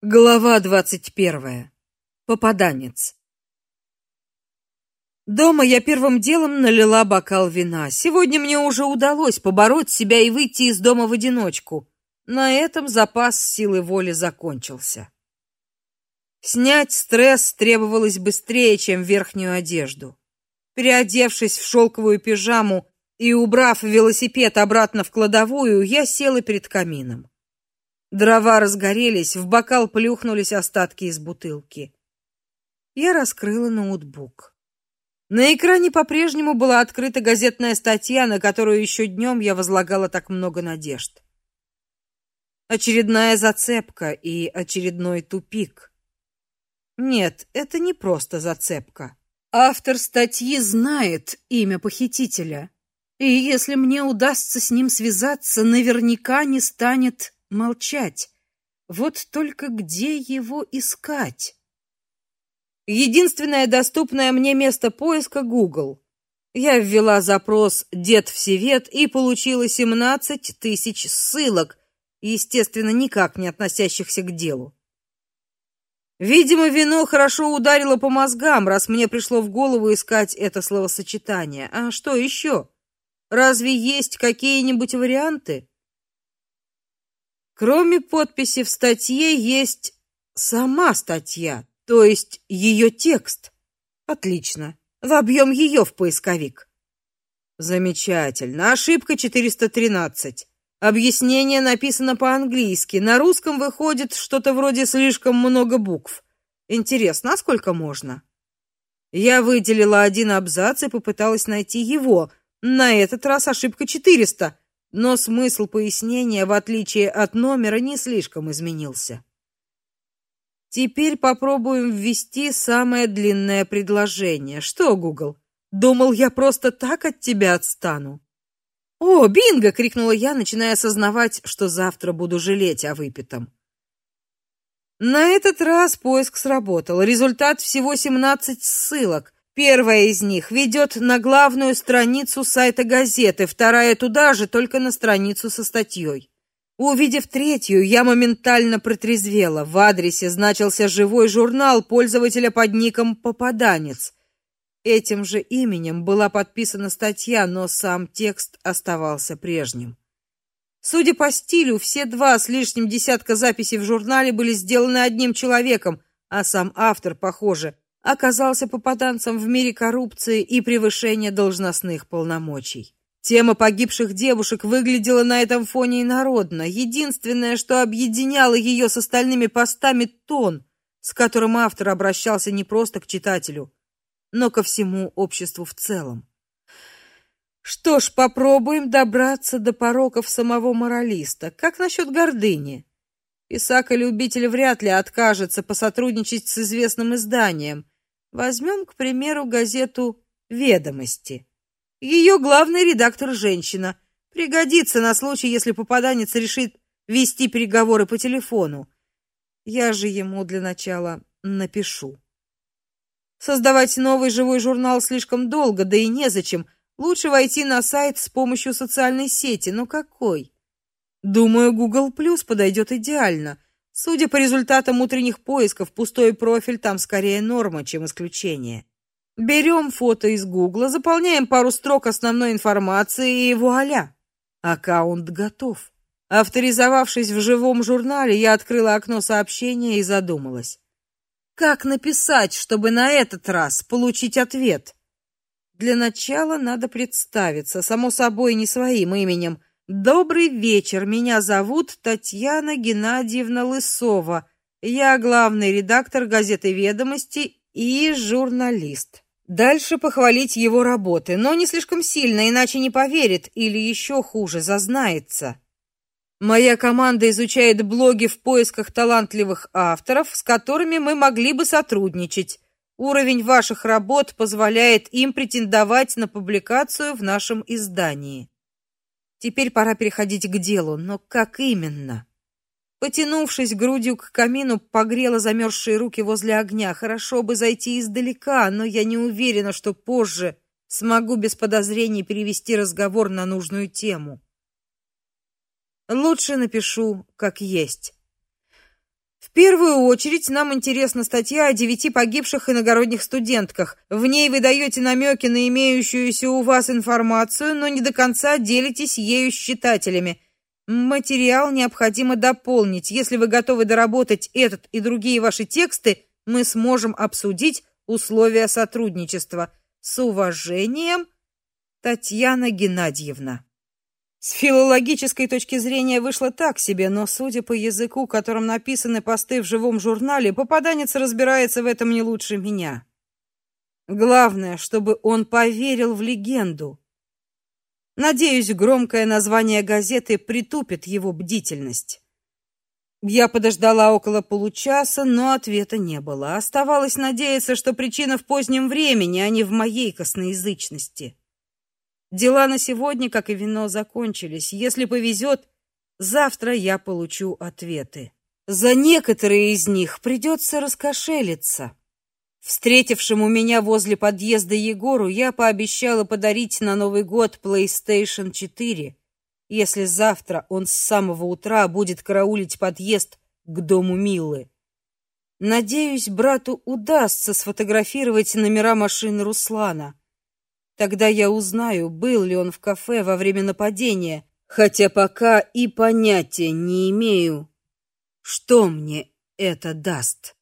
Глава двадцать первая. Попаданец. Дома я первым делом налила бокал вина. Сегодня мне уже удалось побороть себя и выйти из дома в одиночку. На этом запас силы воли закончился. Снять стресс требовалось быстрее, чем верхнюю одежду. Переодевшись в шелковую пижаму и убрав велосипед обратно в кладовую, я села перед камином. Дрова разгорелись, в бокал плюхнулись остатки из бутылки. Я раскрыла ноутбук. На экране по-прежнему была открыта газетная статья, на которую еще днем я возлагала так много надежд. Очередная зацепка и очередной тупик. Нет, это не просто зацепка. Автор статьи знает имя похитителя. И если мне удастся с ним связаться, наверняка не станет молчать. Вот только где его искать? Единственное доступное мне место поиска Google. Я ввела запрос «Дед Всевет» и получила 17 тысяч ссылок, естественно, никак не относящихся к делу. Видимо, вино хорошо ударило по мозгам, раз мне пришло в голову искать это словосочетание. А что еще? Разве есть какие-нибудь варианты? Кроме подписи в статье есть сама статья, то есть ее текст. Отлично. Вобьем ее в поисковик. Замечательно. Ошибка 413. Объяснение написано по-английски. На русском выходит что-то вроде слишком много букв. Интересно, а сколько можно? Я выделила один абзац и попыталась найти его. На этот раз ошибка 400 но смысл пояснения, в отличие от номера, не слишком изменился. Теперь попробуем ввести самое длинное предложение. Что, Google? Думал, я просто так от тебя отстану? О, бинго, крикнула я, начиная осознавать, что завтра буду жалеть о выпитом. На этот раз поиск сработал. Результат всего 17 ссылок. Первая из них ведет на главную страницу сайта газеты, вторая туда же, только на страницу со статьей. Увидев третью, я моментально протрезвела. В адресе значился живой журнал пользователя под ником Попаданец. Этим же именем была подписана статья, но сам текст оставался прежним. Судя по стилю, все два с лишним десятка записей в журнале были сделаны одним человеком, а сам автор, похоже, оказался попаданцем в мире коррупции и превышения должностных полномочий. Тема погибших девушек выглядела на этом фоне инородно. Единственное, что объединяло ее с остальными постами тон, с которым автор обращался не просто к читателю, но ко всему обществу в целом. Что ж, попробуем добраться до пороков самого моралиста. Как насчет гордыни? Писака-любитель вряд ли откажется посотрудничать с известным изданием, Возьмем, к примеру, газету Ведомости. Ее главный редактор женщина. Пригодится на случай, если попаданец решит вести переговоры по телефону. Я же ему для начала напишу. Создавать новый живой журнал слишком долго, да и незачем. Лучше войти на сайт с помощью социальной сети. Но какой? Думаю, Google Plus подойдет идеально. Судя по результатам утренних поисков, пустой профиль там скорее норма, чем исключение. Берем фото из Гугла, заполняем пару строк основной информации и вуаля. Аккаунт готов. Авторизовавшись в живом журнале, я открыла окно сообщения и задумалась. Как написать, чтобы на этот раз получить ответ? Для начала надо представиться, само собой, не своим именем, Добрый вечер. Меня зовут Татьяна Геннадьевна Лысова. Я главный редактор газеты Ведомости и журналист. Дальше похвалить его работы, но не слишком сильно, иначе не поверит или еще хуже, зазнается. Моя команда изучает блоги в поисках талантливых авторов, с которыми мы могли бы сотрудничать. Уровень ваших работ позволяет им претендовать на публикацию в нашем издании. Теперь пора переходить к делу, но как именно? Потянувшись грудью к камину, погрела замерзшие руки возле огня. Хорошо бы зайти издалека, но я не уверена, что позже смогу без подозрений перевести разговор на нужную тему. Лучше напишу как есть. Первую очередь нам интересна статья о девяти погибших иногородних студентках. В ней вы даете намеки на имеющуюся у вас информацию, но не до конца делитесь ею с читателями. Материал необходимо дополнить. Если вы готовы доработать этот и другие ваши тексты, мы сможем обсудить условия сотрудничества. С уважением, Татьяна Геннадьевна. С филологической точки зрения вышло так себе, но судя по языку, которым написаны посты в живом журнале, попаданец разбирается в этом не лучше меня. Главное, чтобы он поверил в легенду. Надеюсь, громкое название газеты притупит его бдительность. Я подождала около получаса, но ответа не было. Оставалось надеяться, что причина в позднем времени, а не в моей косноязычности. Дела на сегодня, как и вино, закончились. Если повезет, завтра я получу ответы. За некоторые из них придется раскошелиться. Встретившему меня возле подъезда Егору я пообещала подарить на Новый год PlayStation 4, если завтра он с самого утра будет караулить подъезд к дому Милы. Надеюсь, брату удастся сфотографировать номера машины Руслана. Тогда я узнаю, был ли он в кафе во время нападения, хотя пока и понятия не имею, что мне это даст.